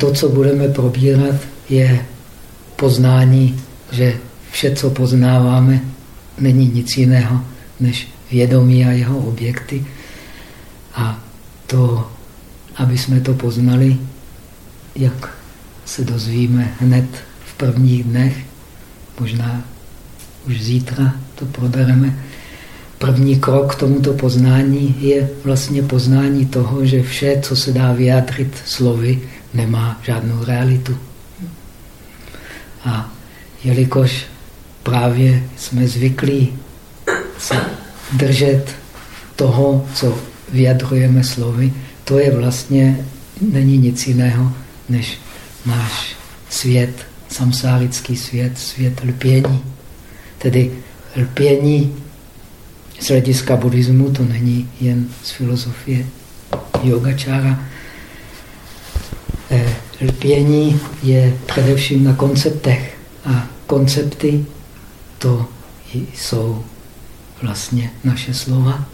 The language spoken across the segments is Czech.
To, co budeme probírat, je poznání, že vše, co poznáváme, není nic jiného než vědomí a jeho objekty. A to, aby jsme to poznali, jak se dozvíme hned v prvních dnech, možná už zítra to probereme. První krok k tomuto poznání je vlastně poznání toho, že vše, co se dá vyjádřit slovy, nemá žádnou realitu. A jelikož právě jsme zvyklí se držet toho, co vyjadrujeme slovy, to je vlastně, není nic jiného, než náš svět, samsárický svět, svět lpění. Tedy lpění z hlediska buddhismu to není jen z filozofie yogačára. Eh, lpění je především na konceptech a koncepty to jsou vlastně naše slova.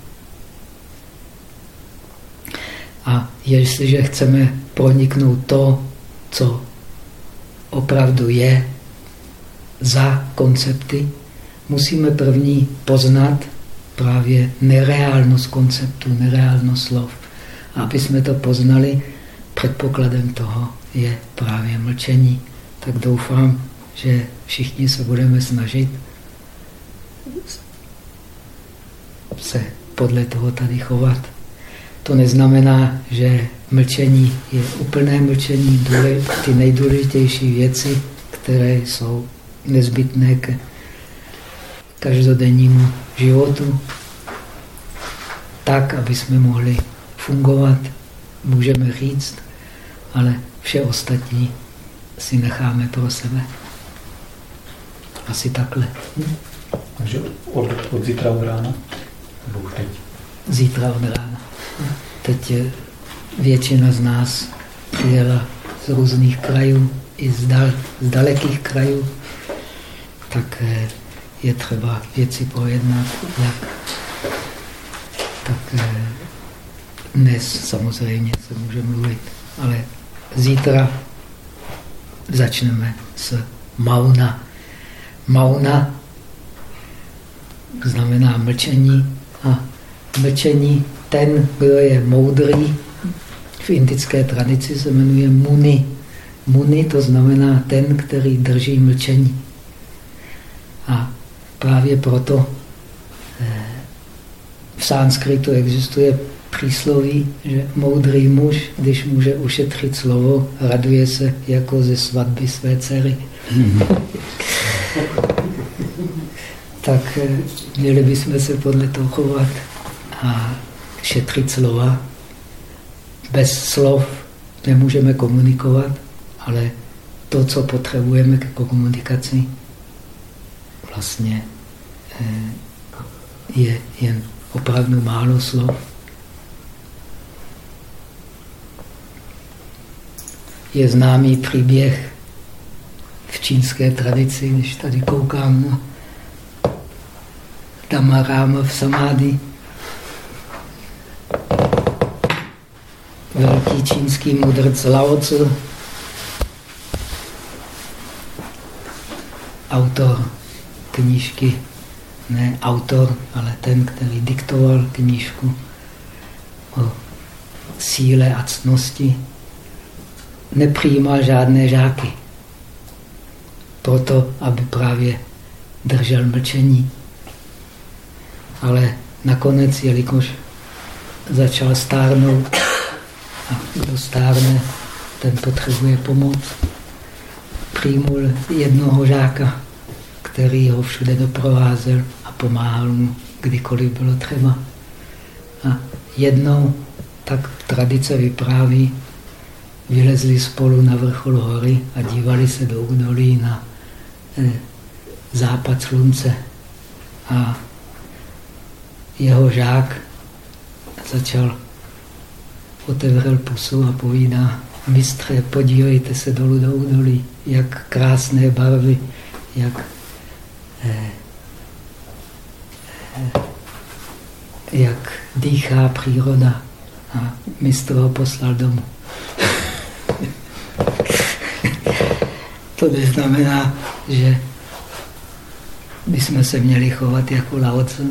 A jestliže chceme proniknout to, co opravdu je za koncepty, musíme první poznat právě nereálnost konceptu, nereálnost slov. A aby jsme to poznali, předpokladem toho je právě mlčení. Tak doufám, že všichni se budeme snažit se podle toho tady chovat. To neznamená, že mlčení je úplné mlčení, ty nejdůležitější věci, které jsou nezbytné k každodennímu životu, tak, aby jsme mohli fungovat, můžeme říct, ale vše ostatní si necháme pro sebe. Asi takhle. Hm? Takže od, od zítra od rána? Nebo už teď? Zítra od rána. Teď většina z nás přijela z různých krajů, i z, dal, z dalekých krajů, tak eh, je třeba věci pojednat, jak. Tak eh, dnes samozřejmě se může mluvit, ale zítra začneme s mauna. Mauna znamená mlčení a mlčení ten, kdo je moudrý, v indické tradici se jmenuje muni. Muni to znamená ten, který drží mlčení. A právě proto eh, v sanskritu existuje přísloví, že moudrý muž, když může ušetřit slovo, raduje se jako ze svatby své dcery. tak eh, měli bychom se podle toho chovat a šetřit slova. Bez slov nemůžeme komunikovat, ale to, co potřebujeme k komunikaci, vlastně eh, je jen opravdu málo slov. Je známý příběh v čínské tradici, když tady koukám na Damaráma v samády. Velký čínský mudrc Lao Tzu, autor knížky, ne autor, ale ten, který diktoval knížku o síle a ctnosti, nepřijímal žádné žáky. Proto, aby právě držel mlčení ale nakonec, jelikož začal stárnout a kdo stárne, ten potřebuje pomoc, přijmul jednoho žáka, který ho všude doprovázel a pomáhal mu, kdykoliv bylo třeba. A jednou, tak tradice vypráví, vylezli spolu na vrchol hory a dívali se do údolí na eh, západ slunce. A jeho žák začal, otevřel pusu a povídá, mistře, podívejte se dolů do údolí, jak krásné barvy, jak eh, eh, jak dýchá příroda. A mistr ho poslal domů. To neznamená, že bychom se měli chovat jako laoce,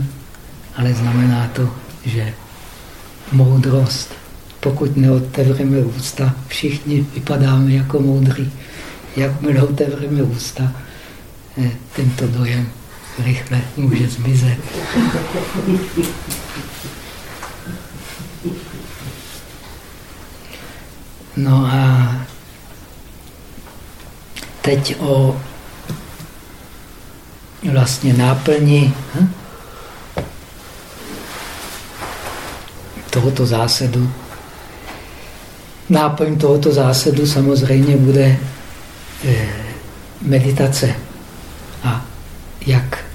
ale znamená to, že moudrost, pokud neotevřeme ústa, všichni vypadáme jako moudrý. Jakmile otevřeme ústa, eh, tento dojem rychle může zmizet. No a teď o vlastně náplni hm? tohoto zásadu. Náplň tohoto zásadu samozřejmě bude eh, meditace. A jak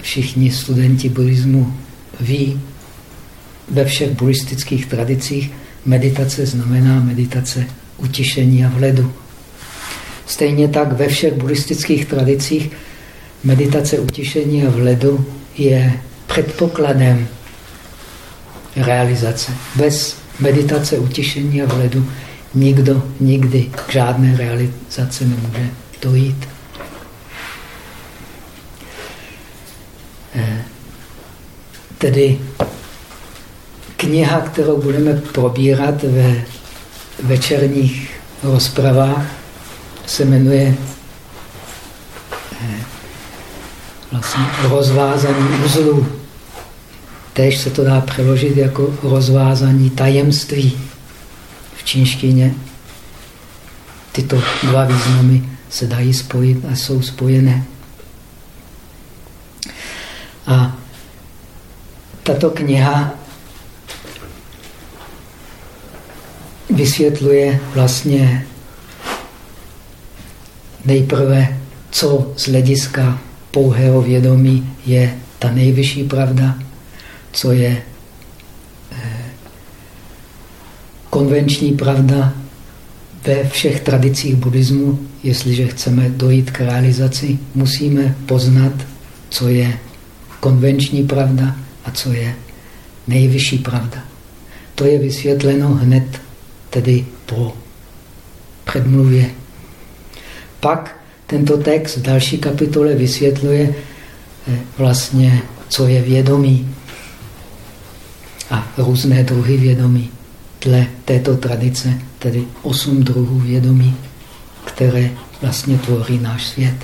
všichni studenti buddhismu ví, ve všech buddhistických tradicích meditace znamená meditace utišení a vledu. Stejně tak ve všech buddhistických tradicích meditace utišení a vledu je předpokladem realizace. Bez meditace utišení a vledu nikdo nikdy k žádné realizaci nemůže dojít. Eh, tedy kniha, kterou budeme probírat ve večerních rozpravách, se jmenuje eh, vlastně rozvázání uzlů. Tež se to dá přeložit jako rozvázání tajemství v čínštině. Tyto dva významy se dají spojit a jsou spojené. A tato kniha vysvětluje vlastně nejprve, co z hlediska pouhého vědomí je ta nejvyšší pravda, co je eh, konvenční pravda ve všech tradicích buddhismu. Jestliže chceme dojít k realizaci, musíme poznat, co je konvenční pravda a co je nejvyšší pravda. To je vysvětleno hned tedy po předmluvě. Pak tento text v další kapitole vysvětluje eh, vlastně, co je vědomí a různé druhy vědomí. Dle této tradice, tedy osm druhů vědomí, které vlastně tvoří náš svět.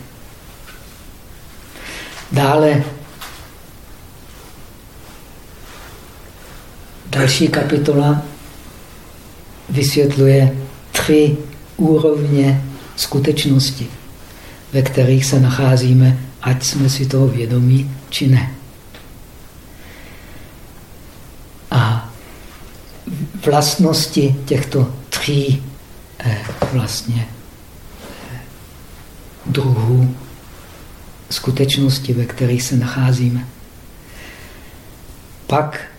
Dále další kapitola vysvětluje tři úrovně skutečnosti, ve kterých se nacházíme, ať jsme si toho vědomí, či ne. A vlastnosti těchto tří eh, vlastně eh, druhů skutečnosti, ve kterých se nacházíme. Pak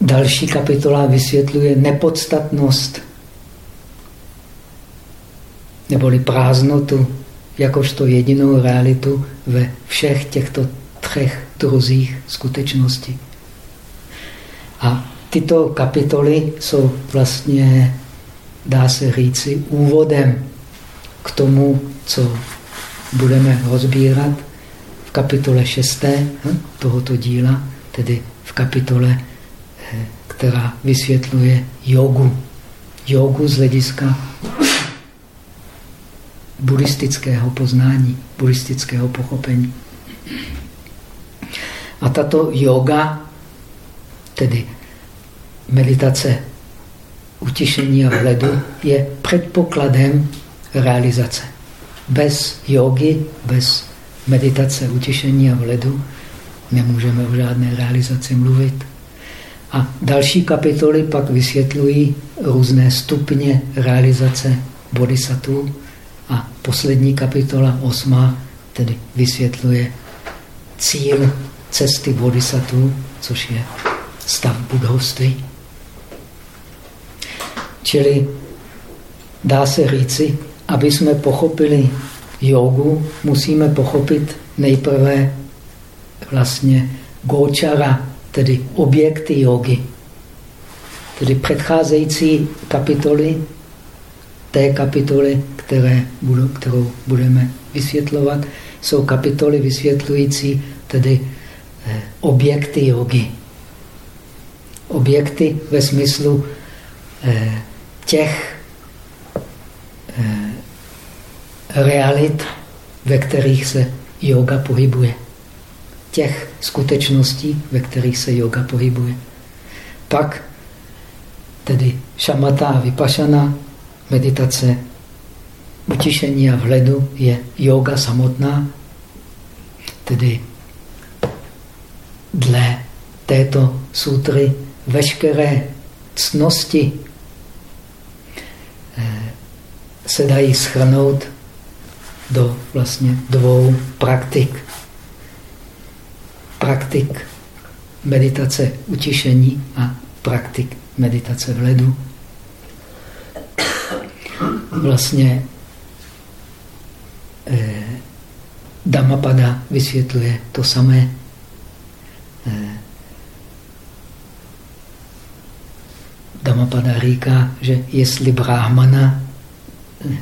Další kapitola vysvětluje nepodstatnost neboli prázdnotu jakožto jedinou realitu ve všech těchto třech druzích skutečnosti. A tyto kapitoly jsou vlastně, dá se říci, úvodem k tomu, co budeme rozbírat v kapitole 6. Hm, tohoto díla, tedy v kapitole která vysvětluje jogu. Jogu z hlediska buddhistického poznání, buddhistického pochopení. A tato yoga, tedy meditace utišení a vledu, je předpokladem realizace. Bez jogy, bez meditace utišení a vledu nemůžeme o žádné realizaci mluvit. A další kapitoly pak vysvětlují různé stupně realizace bodhisattva. Poslední kapitola, osmá, tedy vysvětluje cíl cesty bodhisattva, což je stav budovství. Čili dá se říci, aby jsme pochopili jogu, musíme pochopit nejprve vlastně gočara, tedy objekty jogy. Tedy předcházející kapitoly té kapitoly, které budu, kterou budeme vysvětlovat, jsou kapitoly vysvětlující tedy eh, objekty jogy. Objekty ve smyslu eh, těch eh, realit, ve kterých se yoga pohybuje. Těch skutečností, ve kterých se yoga pohybuje. Pak tedy šamata a vypašana, meditace utišení a vhledu je yoga samotná, tedy dle této sutry veškeré cnosti eh, se dají schrnout do vlastně dvou praktik. Praktik meditace utišení a praktik meditace v ledu. Vlastně eh, Dhammapada vysvětluje to samé. Eh, Dhammapada říká, že jestli brahmana, eh,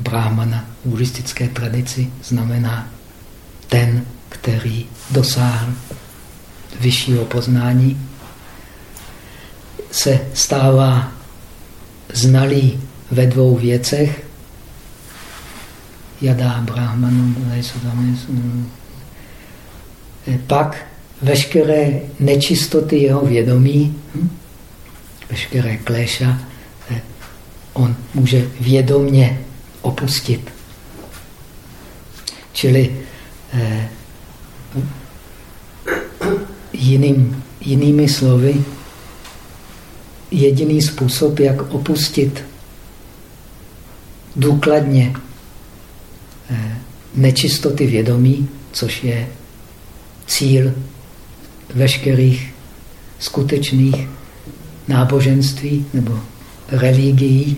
brahmana v buddhistické tradici znamená ten, který dosáhl vyššího poznání, se stává znalý ve dvou věcech. Jadá brahmanu, pak veškeré nečistoty jeho vědomí, hm, veškeré kléša, eh, on může vědomně opustit. Čili eh, jiným, jinými slovy, jediný způsob, jak opustit důkladně eh, nečistoty vědomí, což je cíl veškerých skutečných náboženství nebo religií.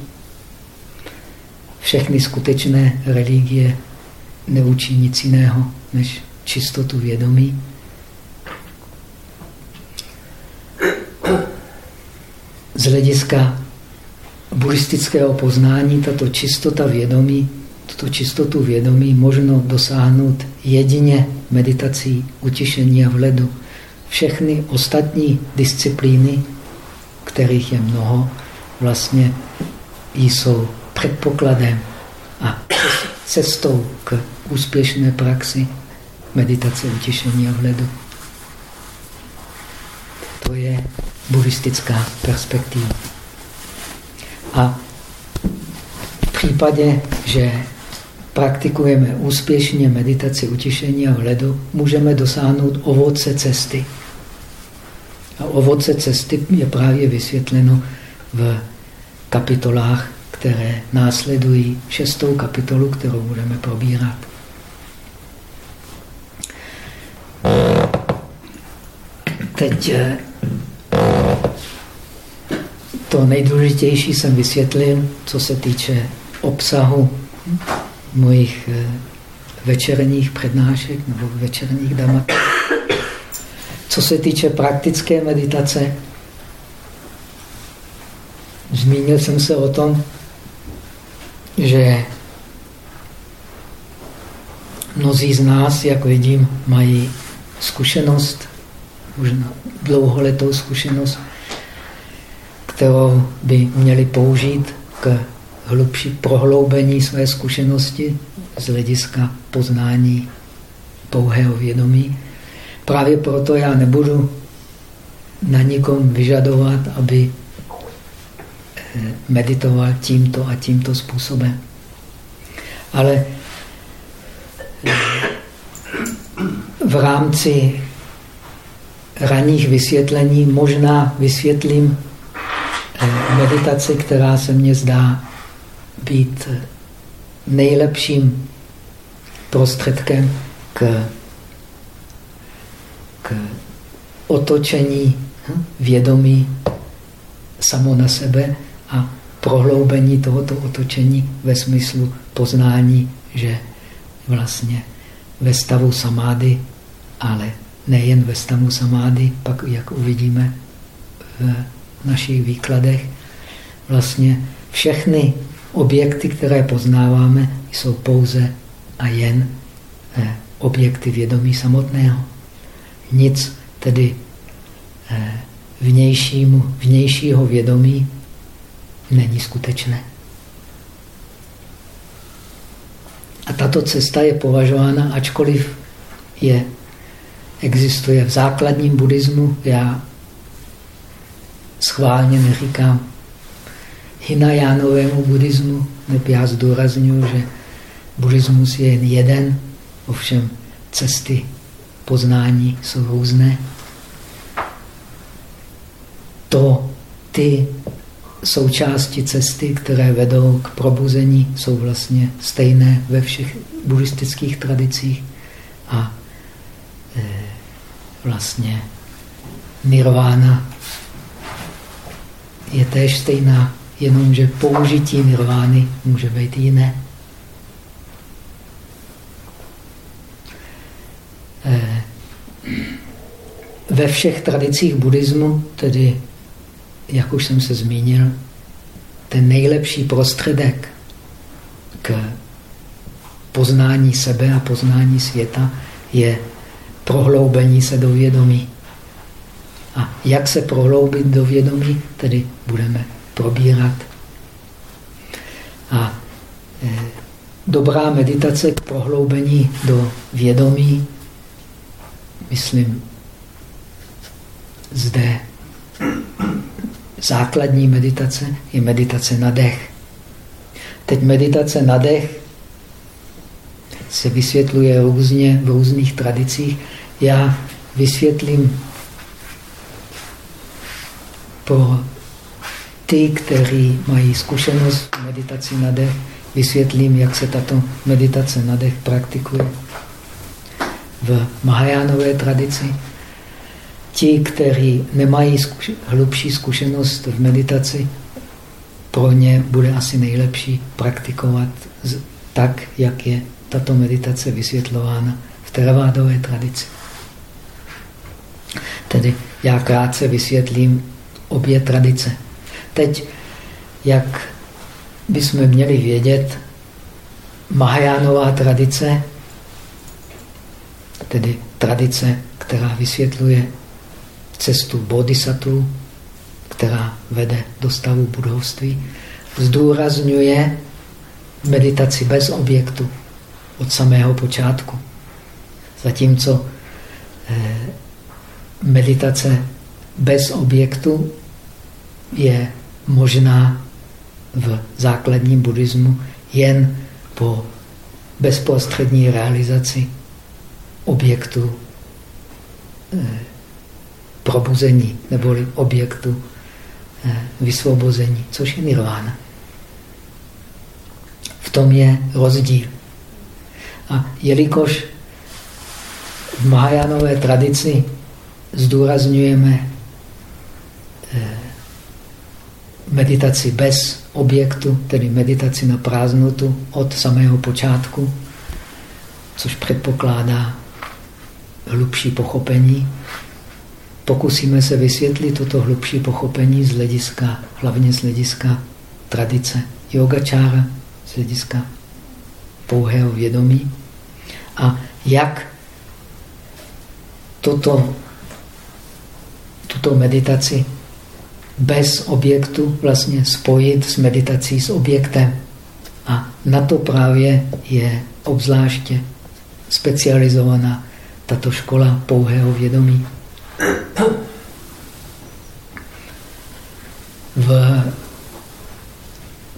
Všechny skutečné religie neučí nic jiného než čistotu vědomí. Z hlediska buddhistického poznání tato čistota vědomí, tuto čistotu vědomí možno dosáhnout jedině meditací, utišení a vledu. Všechny ostatní disciplíny, kterých je mnoho, vlastně jsou předpokladem a cestou k úspěšné praxi meditace, utišení a vledu. To je buddhistická perspektiva. A v případě, že praktikujeme úspěšně meditaci, utišení a vledu, můžeme dosáhnout ovoce cesty. A ovoce cesty je právě vysvětleno v kapitolách, které následují šestou kapitolu, kterou budeme probírat. Teď eh, to nejdůležitější jsem vysvětlil, co se týče obsahu mojich eh, večerních přednášek nebo večerních damat. Co se týče praktické meditace, zmínil jsem se o tom, že mnozí z nás, jak vidím, mají zkušenost, možná dlouholetou zkušenost kterou by měli použít k hlubší prohloubení své zkušenosti z hlediska poznání pouhého vědomí. Právě proto já nebudu na nikom vyžadovat, aby eh, meditoval tímto a tímto způsobem. Ale eh, v rámci raných vysvětlení možná vysvětlím meditaci, která se mně zdá být nejlepším prostředkem k, k otočení vědomí samo na sebe a prohloubení tohoto otočení ve smyslu poznání, že vlastně ve stavu samády, ale nejen ve stavu samády, pak jak uvidíme v našich výkladech vlastně všechny objekty, které poznáváme, jsou pouze a jen eh, objekty vědomí samotného. Nic tedy eh, vnějšímu, vnějšího vědomí není skutečné. A tato cesta je považována, ačkoliv je, existuje v základním buddhismu, já schválně neříkám Hinajánovému buddhismu, nebo já zdůraznuju, že buddhismus je jen jeden, ovšem cesty poznání jsou různé. To, ty součásti cesty, které vedou k probuzení, jsou vlastně stejné ve všech buddhistických tradicích a e, vlastně nirvána je též stejná, jenomže použití nirvány může být jiné. E, ve všech tradicích buddhismu, tedy jak už jsem se zmínil, ten nejlepší prostředek k poznání sebe a poznání světa je prohloubení se do vědomí. A jak se prohloubit do vědomí, tedy budeme probírat. A e, dobrá meditace k prohloubení do vědomí, myslím, zde základní meditace je meditace na dech. Teď meditace na dech se vysvětluje různě v různých tradicích. Já vysvětlím pro ty, kteří mají zkušenost v meditaci na dech, vysvětlím, jak se tato meditace na dech praktikuje. V Mahajánové tradici ti, kteří nemají zkuš hlubší zkušenost v meditaci, pro ně bude asi nejlepší praktikovat tak, jak je tato meditace vysvětlována v teravádové tradici. Tedy já krátce vysvětlím obě tradice. Teď, jak bychom měli vědět, Mahajánová tradice, tedy tradice, která vysvětluje cestu bodhisattva, která vede do stavu budovství, zdůrazňuje meditaci bez objektu od samého počátku. Zatímco eh, meditace bez objektu je možná v základním buddhismu jen po bezprostřední realizaci objektu eh, probuzení neboli objektu eh, vysvobození, což je nirvána. V tom je rozdíl. A jelikož v Mahajánové tradici zdůrazňujeme eh, meditaci bez objektu, tedy meditaci na prázdnotu od samého počátku, což předpokládá hlubší pochopení, pokusíme se vysvětlit toto hlubší pochopení z hlediska, hlavně z hlediska tradice yogačára, z hlediska pouhého vědomí. A jak toto, tuto meditaci bez objektu vlastně spojit s meditací s objektem. A na to právě je obzvláště specializovaná tato škola pouhého vědomí. V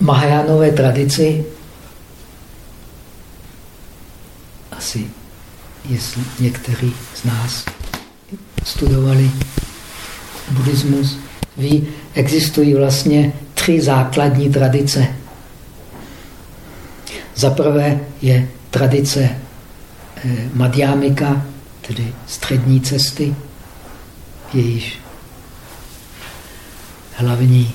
Mahajánové tradici asi jestli někteří z nás studovali buddhismus, ví, existují vlastně tři základní tradice. Za prvé je tradice eh, Madhyamika, tedy střední cesty, jejíž hlavní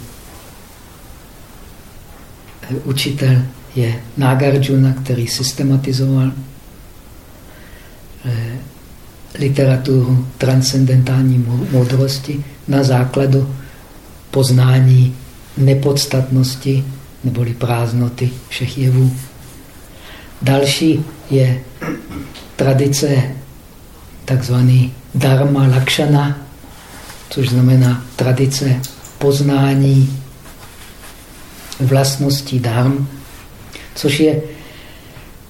eh, učitel je Nagarjuna, který systematizoval eh, literaturu transcendentální moudrosti na základu poznání nepodstatnosti neboli prázdnoty všech jevů. Další je tradice takzvaný dharma lakšana, což znamená tradice poznání vlastností dharm, což je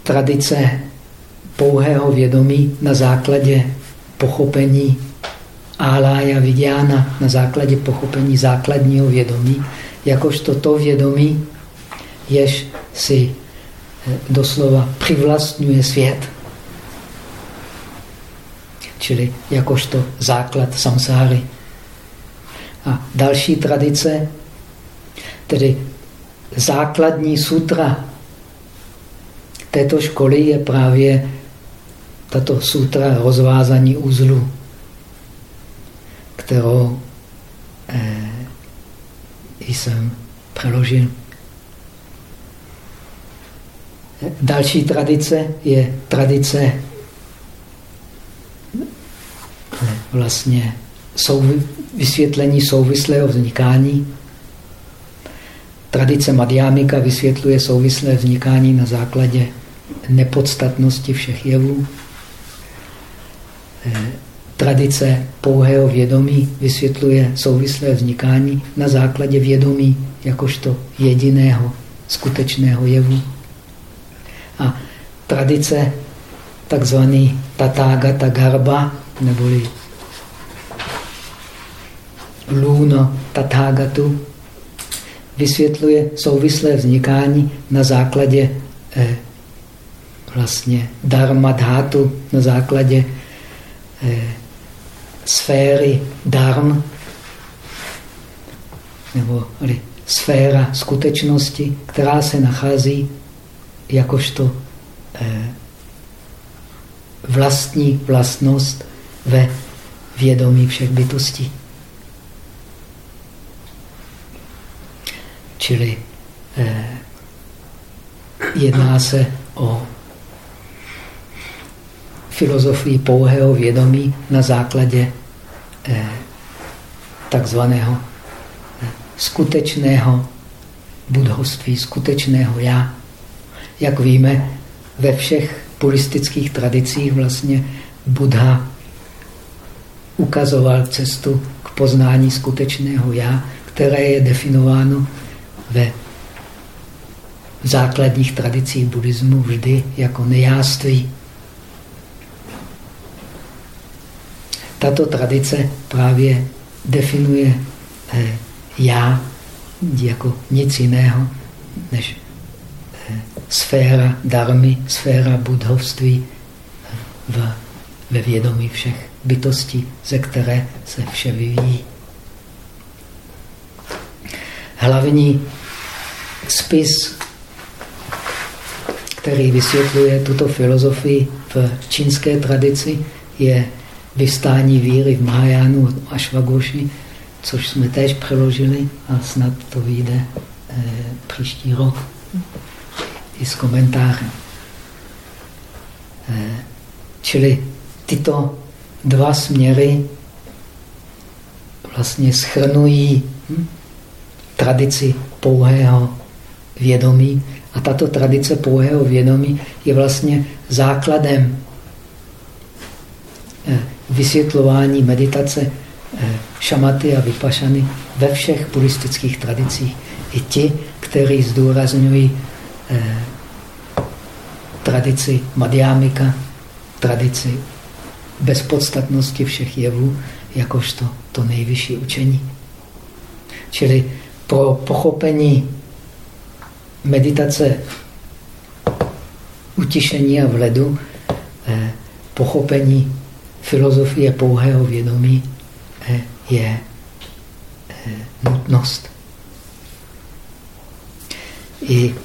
tradice pouhého vědomí na základě pochopení álája vidiana, na základě pochopení základního vědomí, jakožto to vědomí, jež si eh, doslova přivlastňuje svět. Čili jakožto základ samsáry. A další tradice, tedy základní sutra této školy je právě tato sutra rozvázání uzlu, kterou eh, jsem přeložil. Další tradice je tradice eh, vlastně souvi, vysvětlení souvislého vznikání. Tradice Madhyamika vysvětluje souvislé vznikání na základě nepodstatnosti všech jevů. Tradice pouhého vědomí vysvětluje souvislé vznikání na základě vědomí jakožto jediného skutečného jevu. A tradice takzvaný Tathagata Garba, neboli Luno Tathagatu, vysvětluje souvislé vznikání na základě eh, vlastně dharma dhatu, na základě eh, sféry dharm, nebo sféra skutečnosti, která se nachází jakožto eh, vlastní vlastnost ve vědomí všech bytostí. Čili eh, jedná se o filozofii pouhého vědomí na základě eh, takzvaného eh, skutečného budhoství, skutečného já. Jak víme, ve všech buddhistických tradicích vlastně Buddha ukazoval cestu k poznání skutečného já, které je definováno ve základních tradicích buddhismu vždy jako nejáství. Tato tradice právě definuje eh, já jako nic jiného než eh, sféra darmy, sféra budhovství eh, v, ve vědomí všech bytostí, ze které se vše vyvíjí. Hlavní spis, který vysvětluje tuto filozofii v čínské tradici, je vystání víry v Mahajánu od Ashwagoshi, což jsme též přeložili a snad to vyjde eh, příští rok i s komentářem. Eh, čili tyto dva směry vlastně schrnují hm, tradici pouhého vědomí a tato tradice pouhého vědomí je vlastně základem eh, vysvětlování meditace eh, šamaty a vypašany ve všech buddhistických tradicích. I ti, kteří zdůrazňují eh, tradici Madhyamika, tradici bezpodstatnosti všech jevů, jakožto to nejvyšší učení. Čili pro pochopení meditace utišení a vledu, eh, pochopení filozofie pouhého vědomí eh, je eh, nutnost. I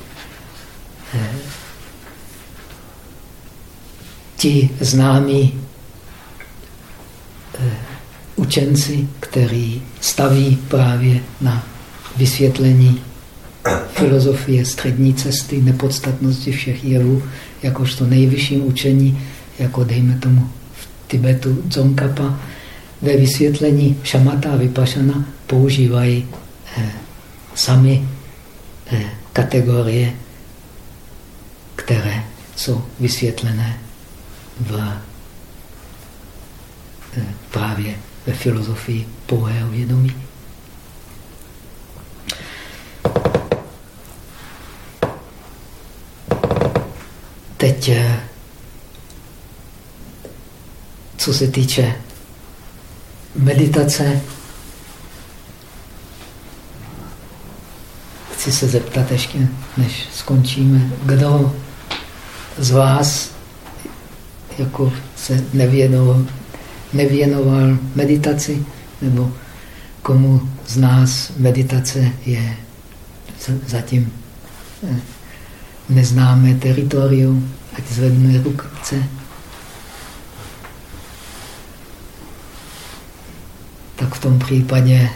ti známí učenci, kteří staví právě na vysvětlení filozofie střední cesty, nepodstatnosti všech jevů, jakožto nejvyšším učení, jako dejme tomu Tibetu Dzongkapa, ve vysvětlení šamata a vypašana používají eh, sami eh, kategorie, které jsou vysvětlené v, eh, právě ve filozofii pouhého vědomí. Teď, eh, co se týče meditace, chci se zeptat ještě, než skončíme, kdo z vás jako se nevěnoval, nevěnoval meditaci, nebo komu z nás meditace je zatím eh, neznámé teritorium, ať zvedne ruce. Tak v tom případě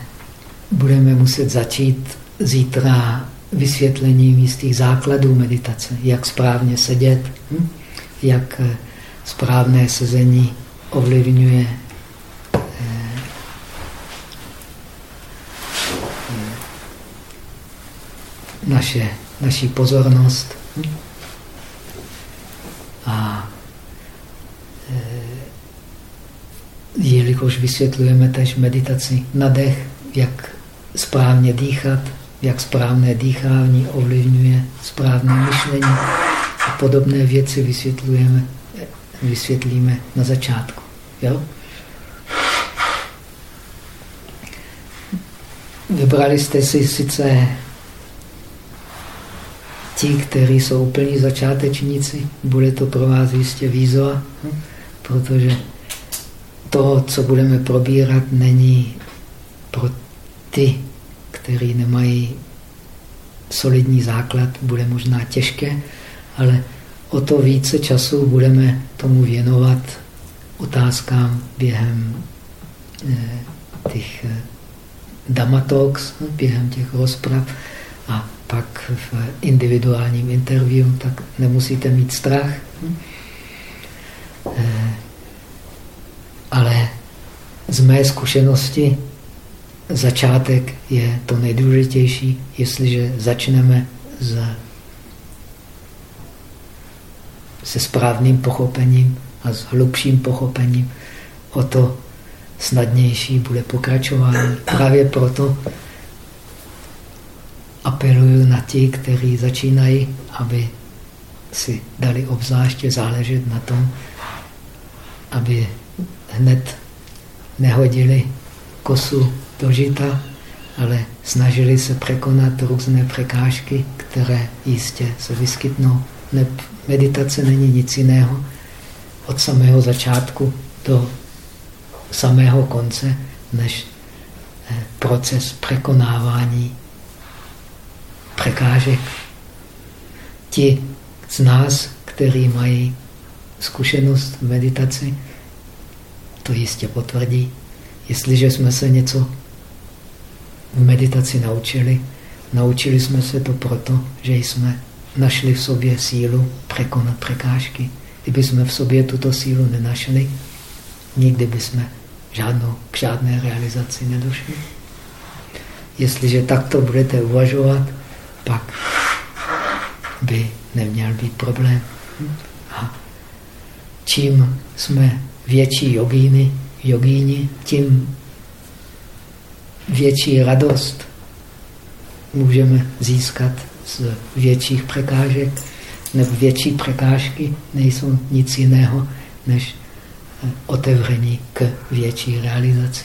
budeme muset začít zítra vysvětlením jistých základů meditace, jak správně sedět, hm? jak eh, správné sezení ovlivňuje eh, naše, naši pozornost. Hm? A eh, jelikož vysvětlujeme tež meditaci na dech, jak správně dýchat, jak správné dýchání ovlivňuje správné myšlení a podobné věci vysvětlujeme, vysvětlíme na začátku. Jo? Vybrali jste si sice ti, kteří jsou úplní začátečníci, bude to pro vás jistě výzva, protože to, co budeme probírat, není pro ty, který nemají solidní základ, bude možná těžké, ale o to více času budeme tomu věnovat otázkám během eh, těch eh, damatalks, během těch rozprav a pak v individuálním interview, tak nemusíte mít strach. Z mé zkušenosti začátek je to nejdůležitější, jestliže začneme s, se správným pochopením a s hlubším pochopením, o to snadnější bude pokračování. Právě proto apeluju na ti, kteří začínají, aby si dali obzvláště záležet na tom, aby hned nehodili kosu do žita, ale snažili se překonat různé překážky, které jistě se vyskytnou. Meditace není nic jiného od samého začátku do samého konce, než eh, proces překonávání překážek. Ti z nás, kteří mají zkušenost v meditaci, to jistě potvrdí. Jestliže jsme se něco v meditaci naučili. Naučili jsme se to proto, že jsme našli v sobě sílu překonat překážky. Kdyby jsme v sobě tuto sílu nenašli, nikdy bychom žádnou, k žádné realizaci nedošli. Jestliže takto budete uvažovat, pak by neměl být problém. A čím jsme větší jogíny, jogíni, tím větší radost můžeme získat z větších překážek, nebo větší překážky nejsou nic jiného, než eh, otevření k větší realizaci.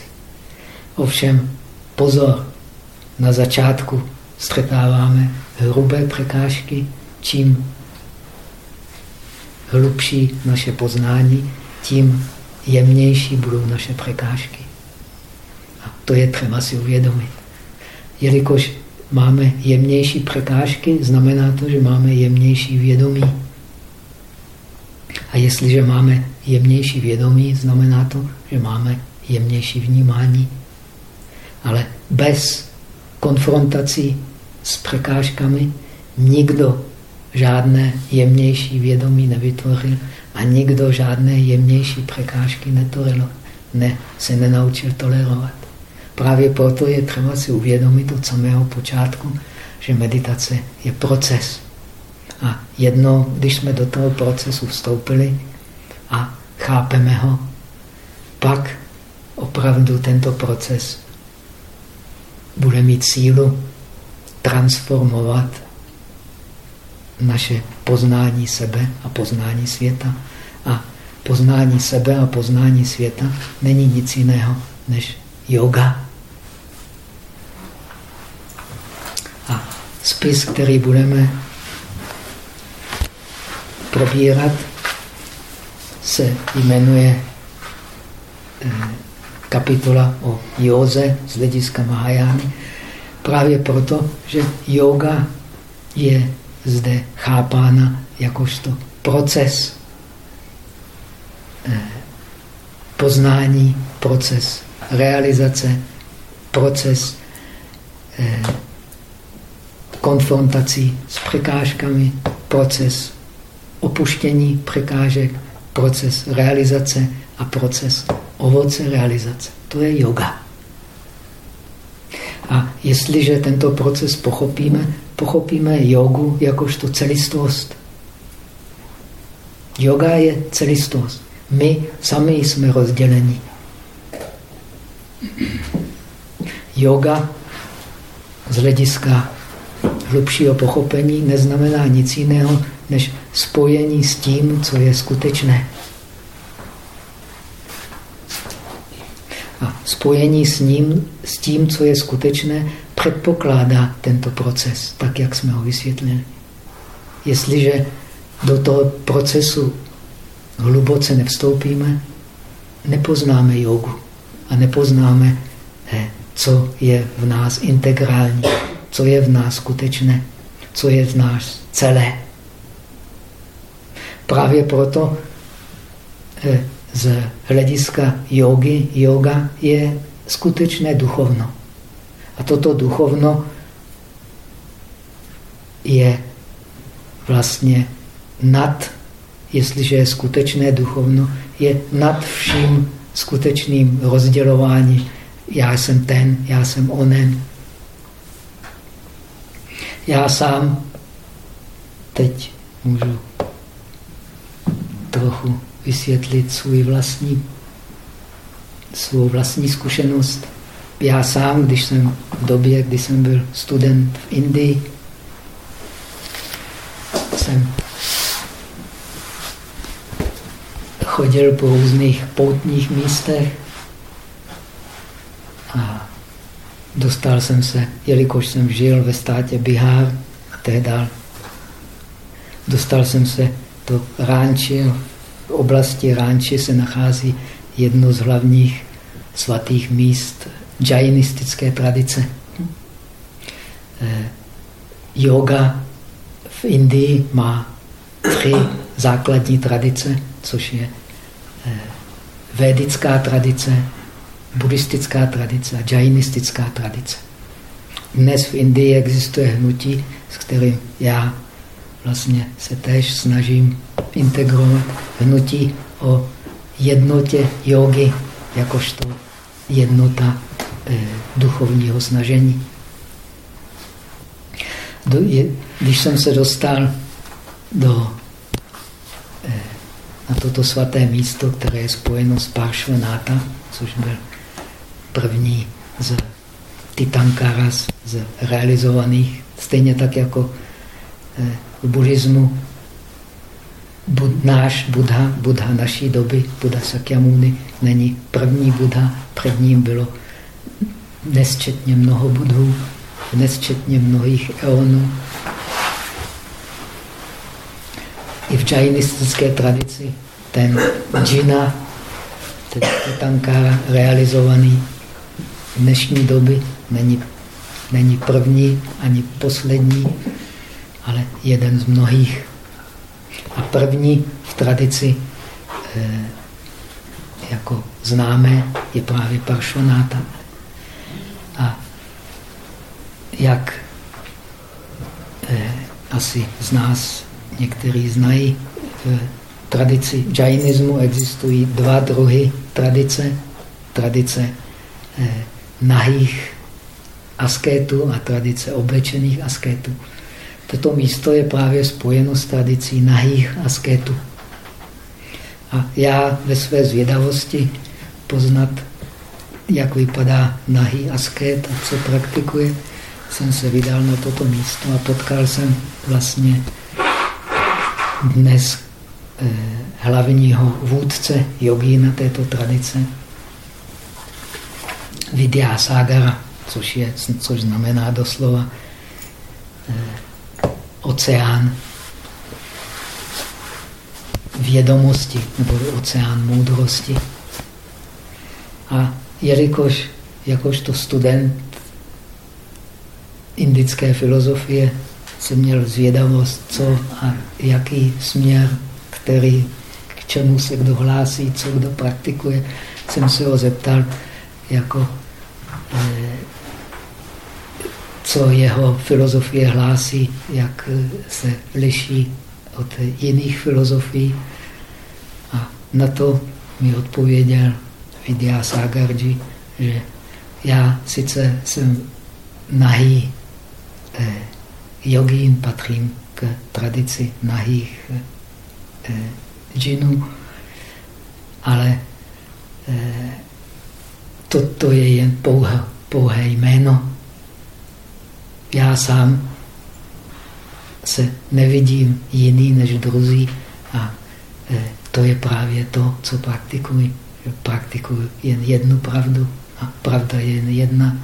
Ovšem, pozor, na začátku střetáváme hrubé překážky, čím hlubší naše poznání, tím jemnější budou naše překážky. To je třeba si uvědomit. Jelikož máme jemnější překážky, znamená to, že máme jemnější vědomí. A jestliže máme jemnější vědomí, znamená to, že máme jemnější vnímání. Ale bez konfrontací s překážkami nikdo žádné jemnější vědomí nevytvořil a nikdo žádné jemnější překážky netoleroval, ne, se nenaučil tolerovat. Právě proto je třeba si uvědomit od samého počátku, že meditace je proces. A jedno, když jsme do toho procesu vstoupili a chápeme ho, pak opravdu tento proces bude mít sílu transformovat naše poznání sebe a poznání světa. A poznání sebe a poznání světa není nic jiného než yoga. A spis, který budeme probírat, se jmenuje eh, kapitola o józe z hlediska Mahajány. Právě proto, že yoga je zde chápána jakožto proces eh, poznání, proces realizace, proces eh, konfrontací s překážkami, proces opuštění překážek, proces realizace a proces ovoce realizace. To je yoga. A jestliže tento proces pochopíme, pochopíme jogu jakožto celistvost. Yoga je celistvost. My sami jsme rozděleni. Yoga z hlediska hlubšího pochopení neznamená nic jiného, než spojení s tím, co je skutečné. A spojení s ním, s tím, co je skutečné, předpokládá tento proces, tak jak jsme ho vysvětlili. Jestliže do toho procesu hluboce nevstoupíme, nepoznáme jogu a nepoznáme, eh, co je v nás integrální, co je v nás skutečné, co je v nás celé. Právě proto eh, z hlediska jogy, yoga je skutečné duchovno. A toto duchovno je vlastně nad, jestliže je skutečné duchovno, je nad vším skutečným rozdělováním. Já jsem ten, já jsem onen. Já sám teď můžu trochu vysvětlit svůj vlastní, svou vlastní zkušenost. Já sám, když jsem v době, kdy jsem byl student v Indii, jsem chodil po různých poutních místech a dostal jsem se, jelikož jsem žil ve státě Bihar, tehdy dostal jsem se do Ránči. V oblasti Ránči se nachází jedno z hlavních svatých míst džajinistické tradice. Eh, yoga v Indii má tři základní tradice, což je eh, védická tradice, buddhistická tradice a džajnistická tradice. Dnes v Indii existuje hnutí, s kterým já vlastně se též snažím integrovat hnutí o jednotě jogy jakožto jednota duchovního snažení. Když jsem se dostal do, eh, na toto svaté místo, které je spojeno s Parshvanáta, což byl první z Titankaras, z realizovaných, stejně tak jako eh, v buddhismu bud, náš Buddha, Buddha naší doby, Buddha Sakyamuni, není první Buddha, před ním bylo nesčetně mnoho Budhů, nesčetně mnohých eonů. I v džajinistické tradici ten džina, ten tankara realizovaný v dnešní doby není, není první ani poslední, ale jeden z mnohých. A první v tradici eh, jako známé je právě Paršonáta. A jak eh, asi z nás někteří znají, v tradici džajnismu existují dva druhy tradice. Tradice eh, nahých askétů a tradice oblečených askétů. Toto místo je právě spojeno s tradicí nahých askétů. A já ve své zvědavosti poznat, jak vypadá nahý asket a co praktikuje, jsem se vydal na toto místo a potkal jsem vlastně dnes eh, hlavního vůdce na této tradice, Vidyasagara, což, je, což znamená doslova eh, oceán vědomosti nebo oceán moudrosti. A jelikož jakožto student indické filozofie jsem měl zvědavost, co a jaký směr, který, k čemu se kdo hlásí, co kdo praktikuje, jsem se ho zeptal, jako, eh, co jeho filozofie hlásí, jak se liší od jiných filozofií. A na to mi odpověděl Vidya Sagarji, že já sice jsem nahý jogín, patřím k tradici nahých eh, džinů, ale eh, toto je jen pouhé, pouhé jméno. Já sám se nevidím jiný než druzí a eh, to je právě to, co praktikuji. Praktikuji jen jednu pravdu a pravda je jen jedna.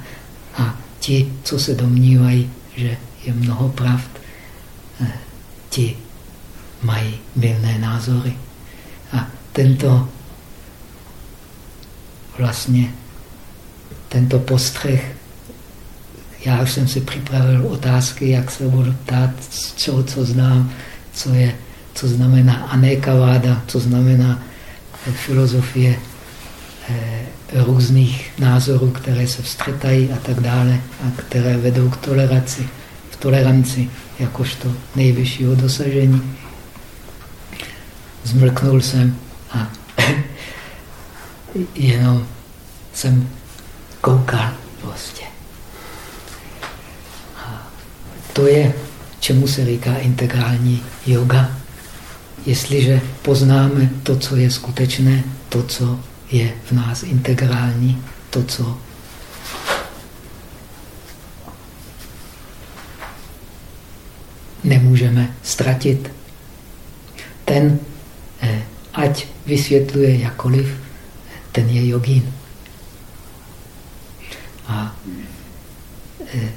A ti, co se domnívají, že je mnoho pravd, eh, ti mají milné názory. A tento vlastně tento postřeh já už jsem si připravil otázky, jak se budu ptát, co, co znám, co, je, co znamená anekaváda, co znamená filozofie eh, různých názorů, které se vstřetají a tak dále, a které vedou k toleraci, v toleranci jakožto nejvyššího dosažení. Zmlknul jsem a jenom jsem koukal prostě. To je, čemu se říká integrální yoga. Jestliže poznáme to, co je skutečné, to, co je v nás integrální, to, co nemůžeme ztratit. Ten, eh, ať vysvětluje jakoliv, ten je jogín. A eh,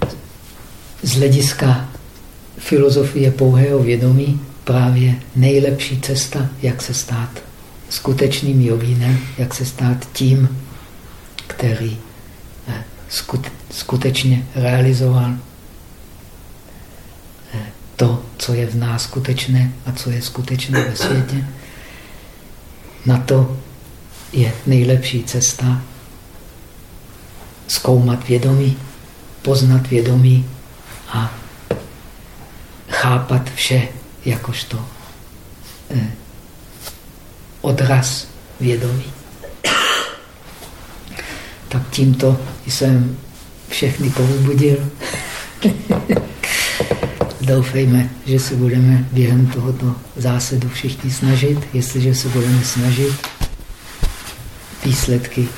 z hlediska filozofie pouhého vědomí právě nejlepší cesta, jak se stát skutečným jogínem, jak se stát tím, který eh, skutečně realizoval eh, to, co je v nás skutečné a co je skutečné ve světě. Na to je nejlepší cesta zkoumat vědomí, poznat vědomí a chápat vše jakožto eh, odraz vědomí. Tak tímto jsem všechny povzbudil. Doufejme, že se budeme během tohoto zásadu všichni snažit. Jestliže se budeme snažit, výsledky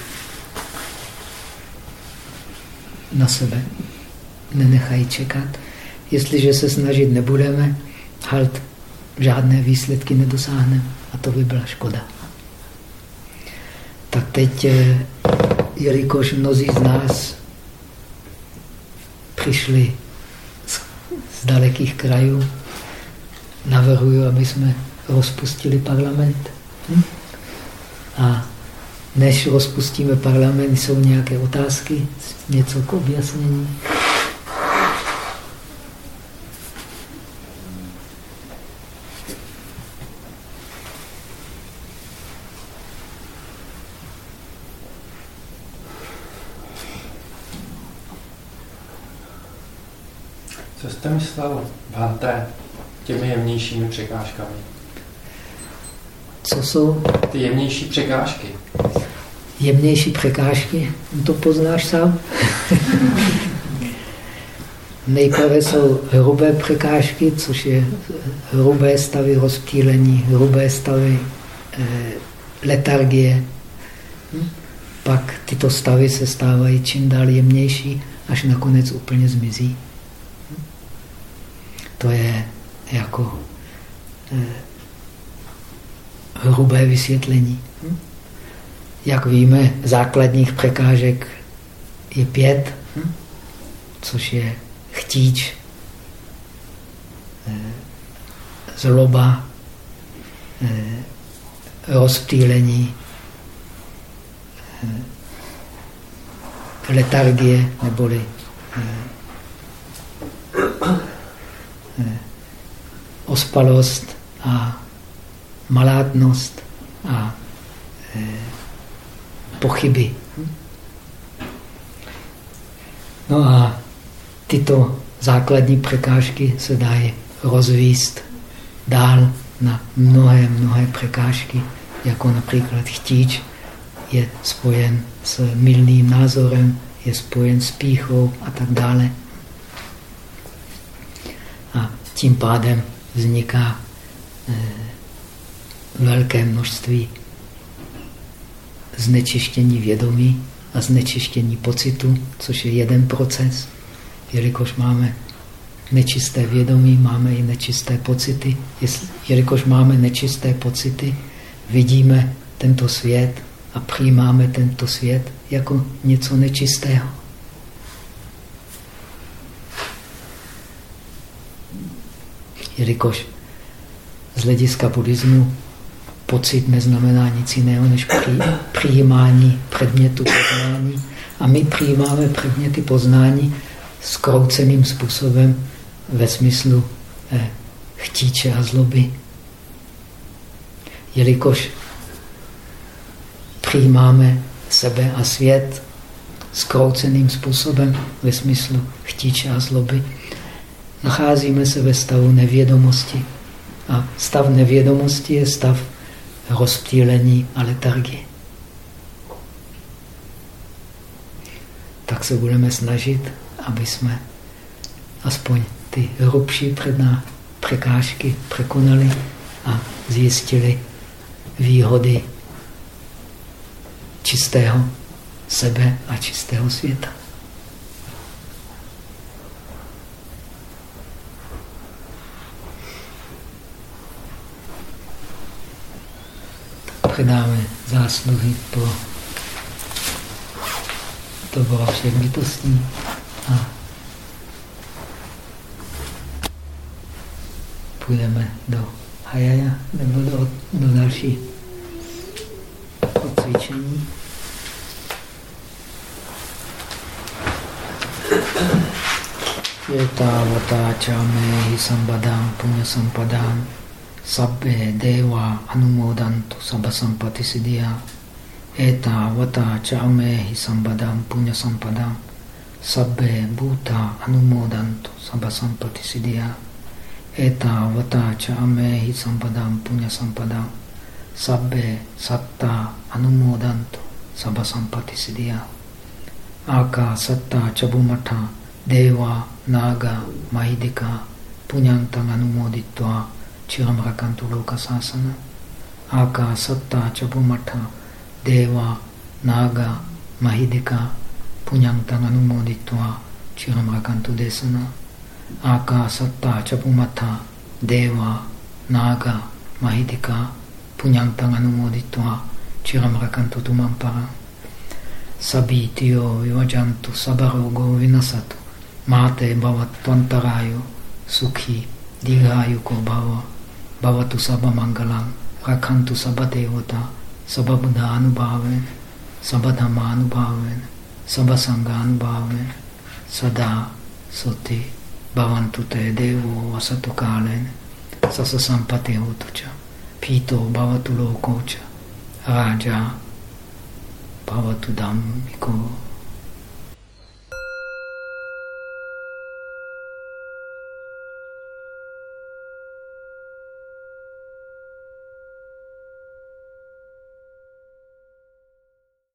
na sebe nenechají čekat. Jestliže se snažit nebudeme, halt, žádné výsledky nedosáhneme a to by byla škoda. Tak teď, eh, jelikož mnozí z nás přišli z, z dalekých krajů, navrhuji, aby jsme rozpustili parlament. Hm? A než rozpustíme parlament, jsou nějaké otázky, něco k objasnění. jste myslel Bhante těmi jemnějšími překážkami? Co jsou? Ty jemnější překážky. Jemnější překážky? To poznáš sám. nejprve jsou hrubé překážky, což je hrubé stavy rozptýlení, hrubé stavy eh, letargie. Hm? Pak tyto stavy se stávají čím dál jemnější, až nakonec úplně zmizí. To je jako eh, hrubé vysvětlení. Hm? Jak víme, základních překážek je pět, hm? což je chtíč, eh, zloba, eh, rozptýlení, eh, letargie neboli ospalost a malátnost a pochyby. No a tyto základní překážky se dají rozvíst dál na mnohé, mnohé překážky, jako například chtíč je spojen s milným názorem, je spojen s píchou a tak dále. A tím pádem vzniká eh, velké množství znečištění vědomí a znečištění pocitu, což je jeden proces. Jelikož máme nečisté vědomí, máme i nečisté pocity. Jelikož máme nečisté pocity, vidíme tento svět a přijímáme tento svět jako něco nečistého. Jelikož z hlediska buddhismu pocit neznamená nic jiného než přijímání předmětu poznání. A my přijímáme předměty poznání skrouceným způsobem ve smyslu eh, chtíče a zloby. Jelikož přijímáme sebe a svět skrouceným způsobem ve smyslu chtíče a zloby, nacházíme se ve stavu nevědomosti. A stav nevědomosti je stav rozptýlení a letargie. Tak se budeme snažit, aby jsme aspoň ty hrubší předná překážky překonali a zjistili výhody čistého sebe a čistého světa. Předáme zásluhy pro to bylo všech bytostí a půjdeme do hajaja nebo do, do další cvičení. Yeta vata chame hi sambadam punya sampadam sabbe deva anumodantu sabha sampati siddhya eta vata cha amehi sambadam punya sampadam sabbe bhuta anumodantu sabha sampati siddhya eta vata cha amehi sampadam punya sampadam sabbe satta anumodantu sabha sampati siddhya aka satta chabumata deva naga mahidika punyantang anumoditva Chiram Rakantu Loka Sasana, Aka Satta Chapumatha, Deva, Naga, Mahidika, Punyantang Anumoditva, Chiram Rakantu Desana, Aka Satta Chapumatha, Deva, Naga, Mahidika, Punyantang Anumoditva, Chiram Rakantu Tumampara. Sabitio Vivajantu Sabarogo Vinasatu, Mate Bhavat Tvantarayo, Sukhi, Digayuko Bhava. Bhavatu Sabha Mangalam, Rakhantu Sabha Devata, Sabha Buddha Anubhaven, Sabha Dhamma Anubhaven, Sabha Sangha Anubhaven, Sada Soti, Bhavantu Te Devo Vasatu Kalen, Sasa Sampati Hotucha, Pito Bhavatu Lokocha, Raja Bhavatu Dhammiko